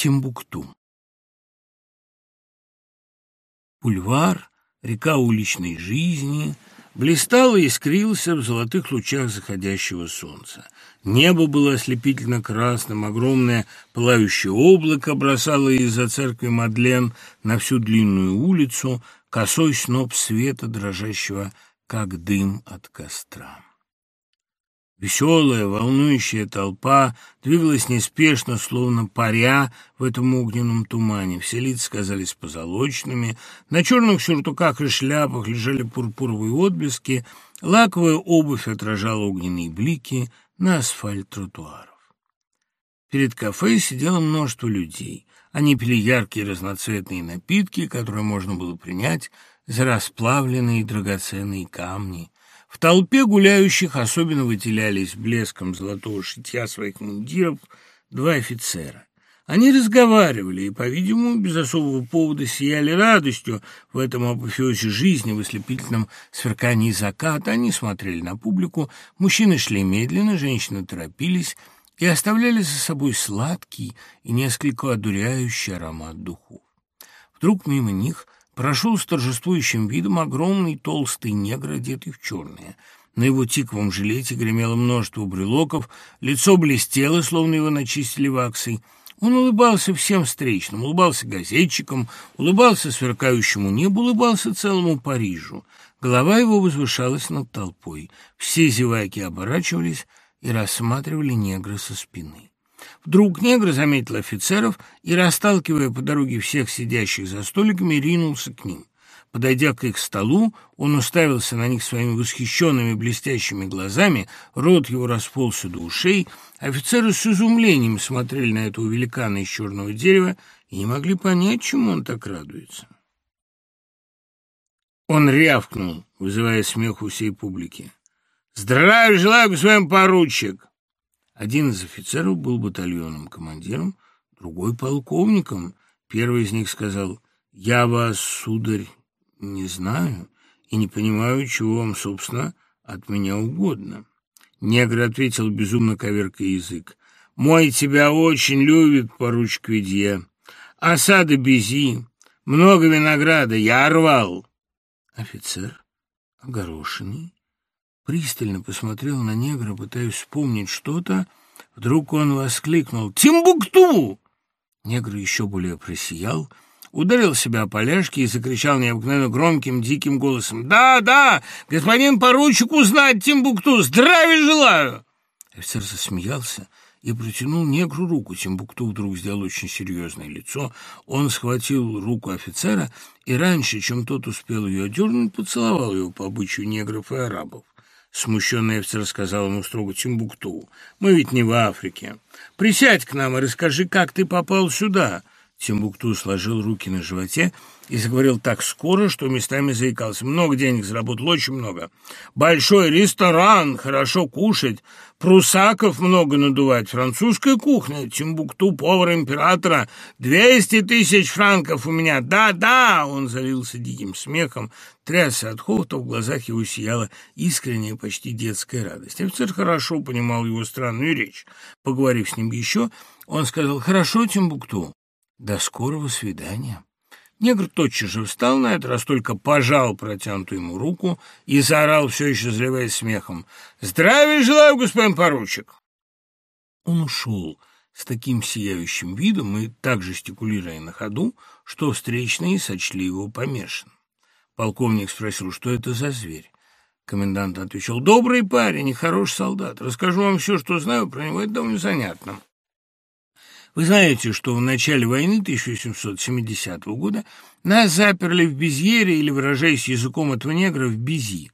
Тимбукту. Бульвар, река уличной жизни, блистал и искрился в золотых лучах заходящего солнца. Небо было ослепительно красным, огромное пылающее облако бросало из-за церкви Мадлен на всю длинную улицу косой сноп света, дрожащего, как дым от костра. Веселая, волнующая толпа двигалась неспешно, словно паря в этом огненном тумане. Все лица казались позолоченными, на черных сюртуках и шляпах лежали пурпуровые отблески, лаковая обувь отражала огненные блики на асфальт тротуаров. Перед кафе сидело множество людей. Они пили яркие разноцветные напитки, которые можно было принять за расплавленные драгоценные камни – в толпе гуляющих особенно выделялись блеском золотого шитья своих мундиров два офицера. Они разговаривали и, по-видимому, без особого повода сияли радостью в этом апофеозе жизни, в ослепительном сверкании заката. Они смотрели на публику, мужчины шли медленно, женщины торопились и оставляли за собой сладкий и несколько одуряющий аромат духов. Вдруг мимо них – прошел с торжествующим видом огромный толстый негр, одетый в черное. На его тиковом жилете гремело множество брелоков, лицо блестело, словно его начистили ваксой. Он улыбался всем встречным, улыбался газетчикам, улыбался сверкающему небу, улыбался целому Парижу. Голова его возвышалась над толпой. Все зеваки оборачивались и рассматривали негра со спины. Вдруг негр заметил офицеров и, расталкивая по дороге всех сидящих за столиками, ринулся к ним. Подойдя к их столу, он уставился на них своими восхищенными блестящими глазами, рот его расползся до ушей. Офицеры с изумлением смотрели на этого великана из черного дерева и не могли понять, чему он так радуется. Он рявкнул, вызывая смех у всей публики. «Здравия желаю, господин поручик! Один из офицеров был батальонным командиром, другой — полковником. Первый из них сказал, «Я вас, сударь, не знаю и не понимаю, чего вам, собственно, от меня угодно». Негр ответил, безумно коверкая язык, «Мой тебя очень любит, поручик Ведье. Осада Бези, много винограда, я рвал». Офицер, огорошенный, пристально посмотрел на негра, пытаясь вспомнить что-то. Вдруг он воскликнул «Тимбукту!». Негр еще более просиял, ударил себя по ляжке и закричал необыкновенно громким, диким голосом «Да, да, господин поручик, узнать Тимбукту! Здравия желаю!» Офицер засмеялся и протянул негру руку. Тимбукту вдруг сделал очень серьезное лицо. Он схватил руку офицера и раньше, чем тот успел ее дернуть, поцеловал его по обычаю негров и арабов. Смущенный офицер сказал ему строго Тимбукту. «Мы ведь не в Африке. Присядь к нам и расскажи, как ты попал сюда». Тимбукту сложил руки на животе и заговорил так скоро, что местами заикался. Много денег заработал, очень много. Большой ресторан, хорошо кушать, прусаков много надувать, французская кухня, Тимбукту, повар императора, двести тысяч франков у меня, да-да!» Он залился диким смехом, трясся от хохота, в глазах его сияла искренняя, почти детская радость. Офицер хорошо понимал его странную речь. Поговорив с ним еще, он сказал «Хорошо, Тимбукту, до скорого свидания». Негр тотчас же встал, на этот раз только пожал протянутую ему руку и заорал, все еще заливаясь смехом. «Здравия желаю, господин поручик!» Он ушел с таким сияющим видом и так жестикулируя на ходу, что встречные сочли его помешанным. Полковник спросил, что это за зверь. Комендант отвечал, «Добрый парень и хороший солдат. Расскажу вам все, что знаю про него, это довольно занятно». Вы знаете, что в начале войны 1870 года нас заперли в Безьере, или, выражаясь языком этого негра, в Бези.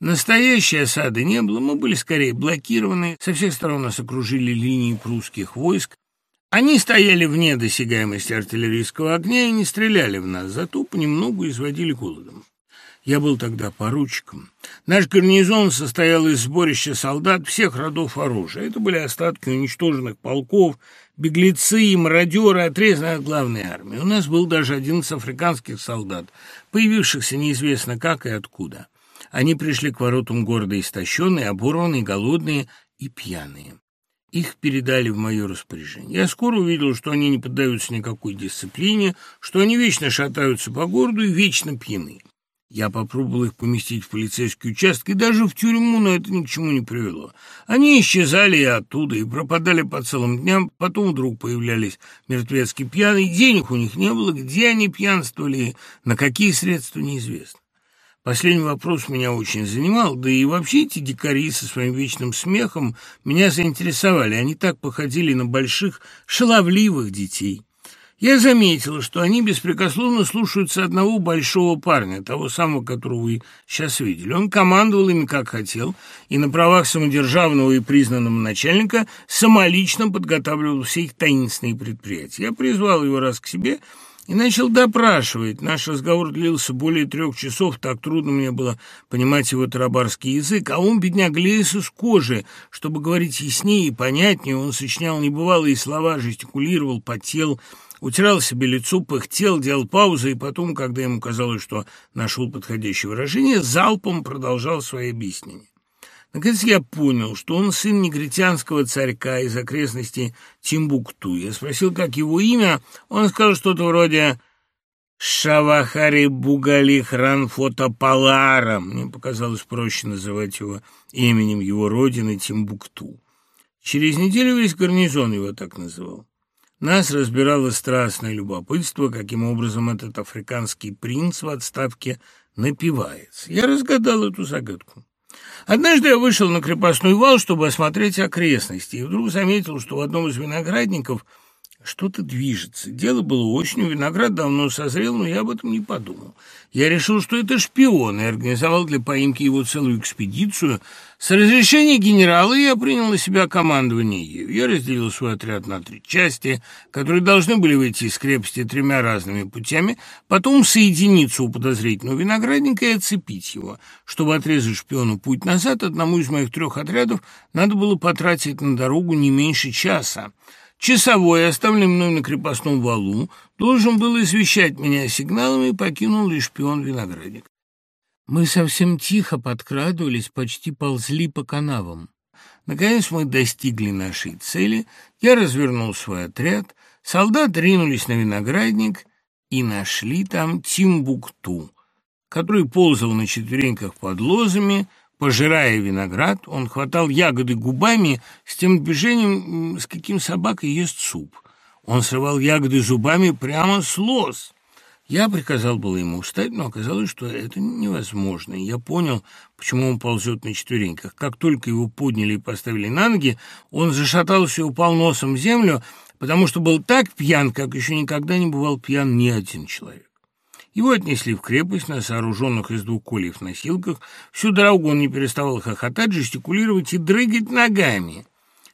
Настоящей осады не было, мы были скорее блокированы, со всех сторон нас окружили линии прусских войск. Они стояли вне досягаемости артиллерийского огня и не стреляли в нас, зато понемногу изводили голодом. Я был тогда поручиком. Наш гарнизон состоял из сборища солдат всех родов оружия. Это были остатки уничтоженных полков, беглецы и мародеры, отрезанные от главной армии. У нас был даже один из африканских солдат, появившихся неизвестно как и откуда. Они пришли к воротам города истощенные, оборванные, голодные и пьяные. их передали в мое распоряжение. Я скоро увидел, что они не поддаются никакой дисциплине, что они вечно шатаются по городу и вечно пьяны. Я попробовал их поместить в полицейский участок и даже в тюрьму, но это ни к чему не привело. Они исчезали и оттуда, и пропадали по целым дням, потом вдруг появлялись мертвецки пьяные, денег у них не было, где они пьянствовали, на какие средства, неизвестно. Последний вопрос меня очень занимал, да и вообще эти дикари со своим вечным смехом меня заинтересовали. Они так походили на больших шаловливых детей. Я заметил, что они беспрекословно слушаются одного большого парня, того самого, которого вы сейчас видели. Он командовал ими как хотел, и на правах самодержавного и признанного начальника самолично подготавливал все их таинственные предприятия. Я призвал его раз к себе и начал допрашивать. Наш разговор длился более трех часов, так трудно мне было понимать его тарабарский язык, а он, бедняк, лез из кожи. Чтобы говорить яснее и понятнее, он сочинял небывалые слова, жестикулировал, потел, утирал себе лицо, пыхтел, делал паузы, и потом, когда ему казалось, что нашел подходящее выражение, залпом продолжал свои объяснения. Наконец я понял, что он сын негритянского царька из окрестностей Тимбукту. Я спросил, как его имя. Он сказал что-то вроде Шавахари Бугали Хран Фотопалара. Мне показалось проще называть его именем его родины Тимбукту. Через неделю весь гарнизон его так называл. Нас разбирало страстное любопытство, каким образом этот африканский принц в отставке напивается. Я разгадал эту загадку. Однажды я вышел на крепостной вал, чтобы осмотреть окрестности, и вдруг заметил, что в одном из виноградников – что-то движется. Дело было осенью, виноград давно созрел, но я об этом не подумал. Я решил, что это шпион, и организовал для поимки его целую экспедицию. С разрешения генерала я принял на себя командование ею. Я разделил свой отряд на три части, которые должны были выйти из крепости тремя разными путями, потом соединиться у подозрительного виноградника и оцепить его. Чтобы отрезать шпиону путь назад, одному из моих трех отрядов надо было потратить на дорогу не меньше часа. Часовой, оставленный мной на крепостном валу, должен был извещать меня сигналами, покинул лишь шпион виноградник. Мы совсем тихо подкрадывались, почти ползли по канавам. Наконец мы достигли нашей цели, я развернул свой отряд, солдаты ринулись на виноградник и нашли там Тимбукту, который ползал на четвереньках под лозами, Пожирая виноград, он хватал ягоды губами с тем движением, с каким собака ест суп. Он срывал ягоды зубами прямо с лоз. Я приказал было ему встать, но оказалось, что это невозможно. Я понял, почему он ползет на четвереньках. Как только его подняли и поставили на ноги, он зашатался и упал носом в землю, потому что был так пьян, как еще никогда не бывал пьян ни один человек. Его отнесли в крепость на сооруженных из двух кольев носилках. Всю дорогу он не переставал хохотать, жестикулировать и дрыгать ногами.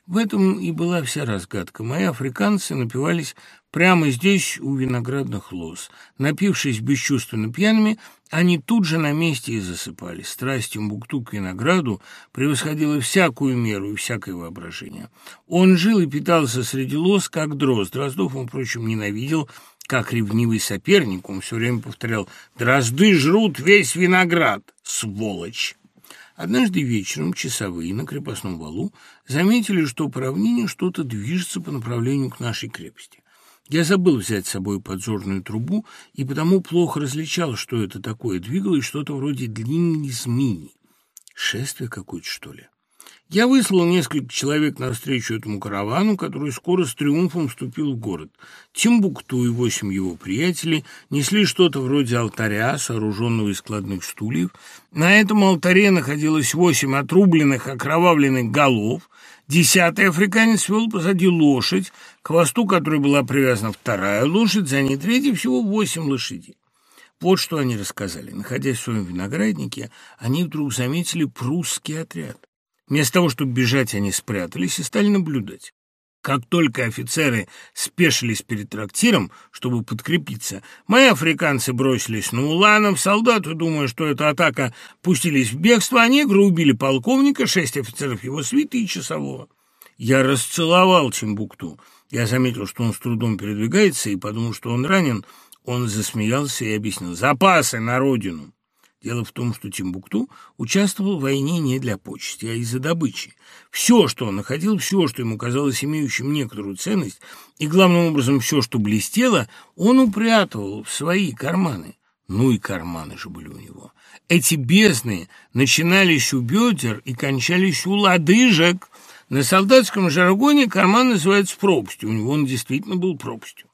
В этом и была вся разгадка. Мои африканцы напивались прямо здесь, у виноградных лоз. Напившись бесчувственно пьяными, они тут же на месте и засыпали. Страсть Тимбукту к винограду превосходила всякую меру и всякое воображение. Он жил и питался среди лоз, как дрозд. Дроздов он, впрочем, ненавидел, как ревнивый соперник, он все время повторял «Дрозды жрут весь виноград, сволочь!» Однажды вечером часовые на крепостном валу заметили, что по равнине что-то движется по направлению к нашей крепости. Я забыл взять с собой подзорную трубу и потому плохо различал, что это такое. Двигалось что-то вроде длинной змеи. Шествие какое-то, что ли? Я выслал несколько человек навстречу этому каравану, который скоро с триумфом вступил в город. Тимбукту и восемь его приятелей несли что-то вроде алтаря, сооруженного из складных стульев. На этом алтаре находилось восемь отрубленных, окровавленных голов. Десятый африканец вел позади лошадь, к хвосту которой была привязана вторая лошадь, за ней третья, всего восемь лошадей. Вот что они рассказали. Находясь в своем винограднике, они вдруг заметили прусский отряд. Вместо того, чтобы бежать, они спрятались и стали наблюдать. Как только офицеры спешились перед трактиром, чтобы подкрепиться, мои африканцы бросились на уланов, солдаты, думая, что это атака, пустились в бегство, а негры убили полковника, шесть офицеров его свиты и часового. Я расцеловал Чембукту. Я заметил, что он с трудом передвигается, и подумал, что он ранен. Он засмеялся и объяснил «Запасы на родину». Дело в том, что Тимбукту участвовал в войне не для почести, а из-за добычи. Все, что он находил, все, что ему казалось имеющим некоторую ценность, и, главным образом, все, что блестело, он упрятывал в свои карманы. Ну и карманы же были у него. Эти бездны начинались у бедер и кончались у лодыжек. На солдатском жаргоне карман называется пропастью. У него он действительно был пропастью.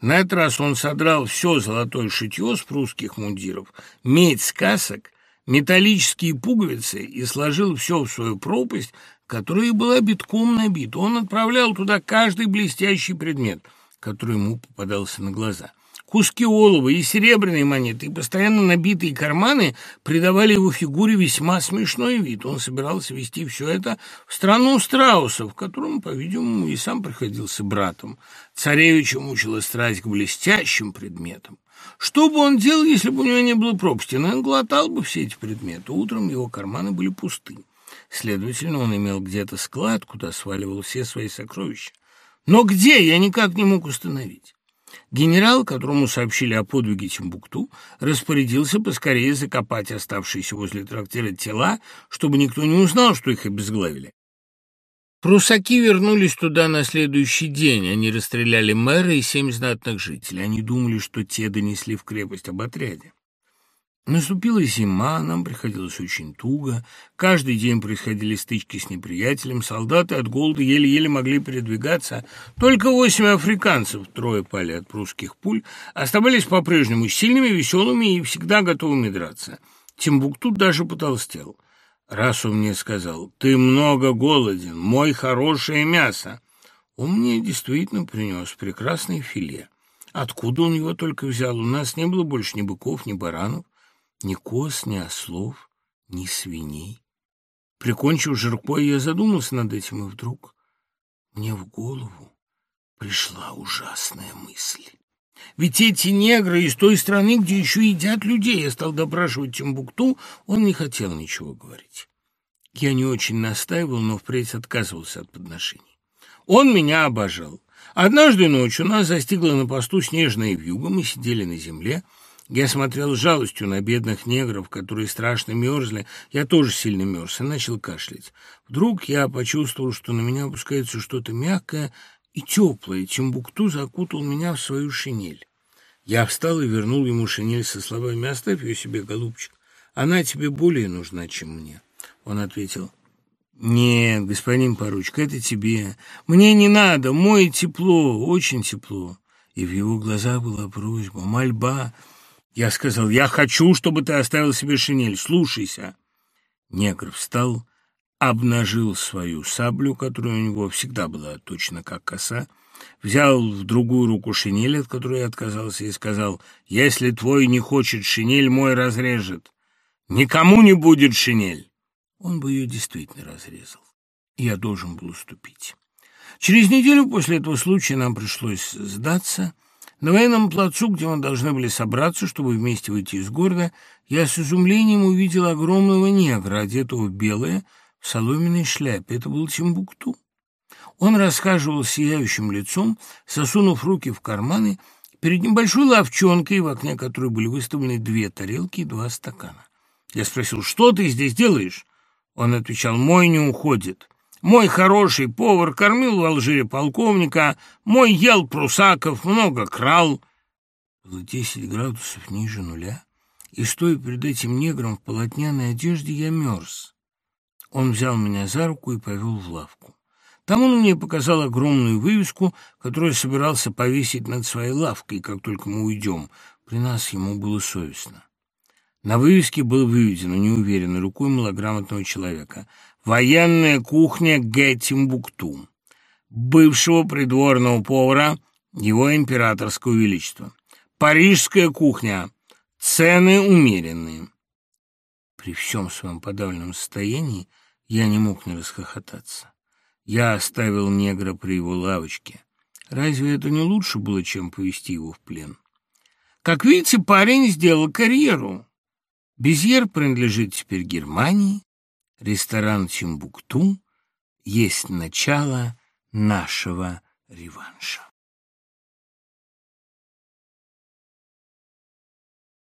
На этот раз он содрал все золотое шитье с прусских мундиров, медь с касок, металлические пуговицы и сложил все в свою пропасть, которая была битком набита. Он отправлял туда каждый блестящий предмет, который ему попадался на глаза. Куски олова и серебряные монеты, и постоянно набитые карманы придавали его фигуре весьма смешной вид. Он собирался вести все это в страну страусов, которому, по-видимому, и сам приходился братом. Царевича мучила страсть к блестящим предметам. Что бы он делал, если бы у него не было пропасти? Он глотал бы все эти предметы. Утром его карманы были пусты. Следовательно, он имел где-то склад, куда сваливал все свои сокровища. Но где, я никак не мог установить. Генерал, которому сообщили о подвиге Тимбукту, распорядился поскорее закопать оставшиеся возле трактира тела, чтобы никто не узнал, что их обезглавили. Прусаки вернулись туда на следующий день. Они расстреляли мэра и семь знатных жителей. Они думали, что те донесли в крепость об отряде. Наступила зима, нам приходилось очень туго. Каждый день происходили стычки с неприятелем. Солдаты от голода еле-еле могли передвигаться. Только восемь африканцев, трое пали от прусских пуль, оставались по-прежнему сильными, веселыми и всегда готовыми драться. Тимбукту даже потолстел. Раз он мне сказал, «Ты много голоден, мой хорошее мясо». Он мне действительно принес прекрасное филе. Откуда он его только взял? У нас не было больше ни быков, ни баранов ни коз, ни ослов, ни свиней. Прикончив жиркой, я задумался над этим, и вдруг мне в голову пришла ужасная мысль. Ведь эти негры из той страны, где еще едят людей, я стал допрашивать Тимбукту, он не хотел ничего говорить. Я не очень настаивал, но впредь отказывался от подношений. Он меня обожал. Однажды ночью нас застигла на посту снежная вьюга, мы сидели на земле, я смотрел с жалостью на бедных негров, которые страшно мерзли. Я тоже сильно мерз и начал кашлять. Вдруг я почувствовал, что на меня опускается что-то мягкое и теплое. Тимбукту закутал меня в свою шинель. Я встал и вернул ему шинель со словами «Оставь ее себе, голубчик, она тебе более нужна, чем мне». Он ответил «Нет, господин поручик, это тебе. Мне не надо, мой тепло, очень тепло». И в его глазах была просьба, мольба — я сказал, я хочу, чтобы ты оставил себе шинель, слушайся. Негр встал, обнажил свою саблю, которая у него всегда была точно как коса, взял в другую руку шинель, от которой я отказался, и сказал, «Если твой не хочет шинель, мой разрежет. Никому не будет шинель!» Он бы ее действительно разрезал. Я должен был уступить. Через неделю после этого случая нам пришлось сдаться — на военном плацу, где мы должны были собраться, чтобы вместе выйти из города, я с изумлением увидел огромного негра, одетого в белое, в соломенной шляпе. Это был Тимбукту. Он расхаживал сияющим лицом, сосунув руки в карманы, перед небольшой ловчонкой, в окне которой были выставлены две тарелки и два стакана. Я спросил, что ты здесь делаешь? Он отвечал, мой не уходит. Мой хороший повар кормил в Алжире полковника, мой ел прусаков, много крал. Было десять градусов ниже нуля, и, стоя перед этим негром в полотняной одежде, я мерз. Он взял меня за руку и повел в лавку. Там он мне показал огромную вывеску, которую собирался повесить над своей лавкой, как только мы уйдем. При нас ему было совестно. На вывеске было выведено неуверенной рукой малограмотного человека Военная кухня Геттимбукту, бывшего придворного повара его императорского величества. Парижская кухня. Цены умеренные. При всем своем подавленном состоянии я не мог не расхохотаться. Я оставил негра при его лавочке. Разве это не лучше было, чем повести его в плен? Как видите, парень сделал карьеру. Безьер принадлежит теперь Германии, ресторан Тимбукту есть начало нашего реванша.